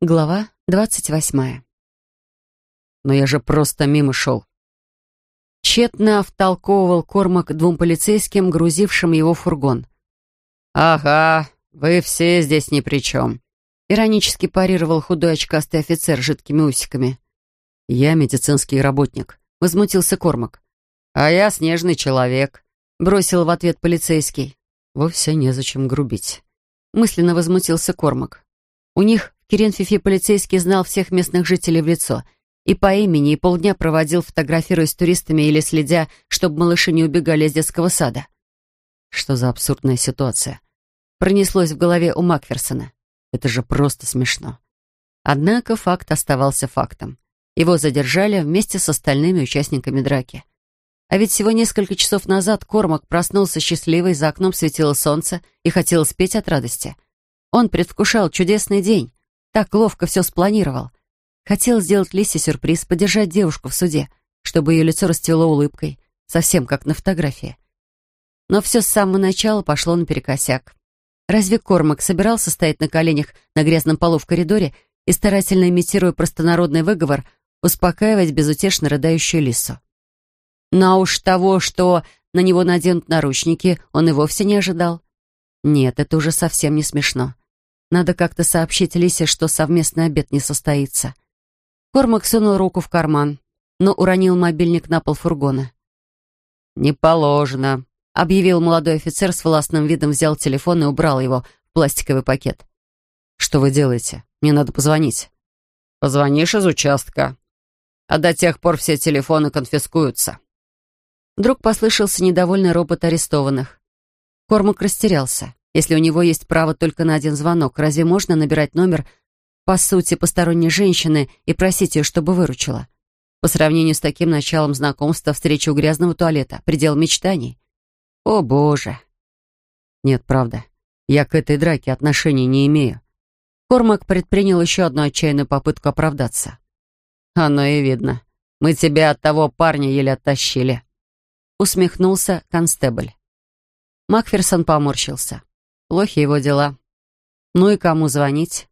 Глава двадцать восьмая. «Но я же просто мимо шел». Тщетно втолковывал Кормак двум полицейским, грузившим его фургон. «Ага, вы все здесь ни при чем», — иронически парировал худой очкастый офицер с жидкими усиками. «Я медицинский работник», — возмутился Кормак. «А я снежный человек», — бросил в ответ полицейский. «Вовсе незачем грубить», — мысленно возмутился Кормак. У них Киренфифи полицейский знал всех местных жителей в лицо и по имени, и полдня проводил, фотографируясь с туристами или следя, чтобы малыши не убегали из детского сада. Что за абсурдная ситуация? Пронеслось в голове у Макферсона. Это же просто смешно. Однако факт оставался фактом. Его задержали вместе с остальными участниками драки. А ведь всего несколько часов назад Кормак проснулся счастливый, за окном светило солнце и хотел спеть от радости. Он предвкушал чудесный день, так ловко все спланировал. Хотел сделать Лисе сюрприз, подержать девушку в суде, чтобы ее лицо расцвело улыбкой, совсем как на фотографии. Но все с самого начала пошло наперекосяк. Разве Кормак собирался стоять на коленях на грязном полу в коридоре и, старательно имитируя простонародный выговор, успокаивать безутешно рыдающую Лису? Но уж того, что на него наденут наручники, он и вовсе не ожидал. Нет, это уже совсем не смешно. Надо как-то сообщить Лисе, что совместный обед не состоится. Кормак сунул руку в карман, но уронил мобильник на пол фургона. «Не положено», — объявил молодой офицер с властным видом, взял телефон и убрал его в пластиковый пакет. «Что вы делаете? Мне надо позвонить». «Позвонишь из участка. А до тех пор все телефоны конфискуются». Вдруг послышался недовольный ропот арестованных. Кормак растерялся. Если у него есть право только на один звонок, разве можно набирать номер, по сути, посторонней женщины и просить ее, чтобы выручила? По сравнению с таким началом знакомства, встреча у грязного туалета — предел мечтаний. О, Боже! Нет, правда. Я к этой драке отношений не имею. Кормак предпринял еще одну отчаянную попытку оправдаться. Оно и видно. Мы тебя от того парня еле оттащили. Усмехнулся констебль. Макферсон поморщился. Плохи его дела. Ну и кому звонить?